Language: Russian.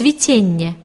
цвітення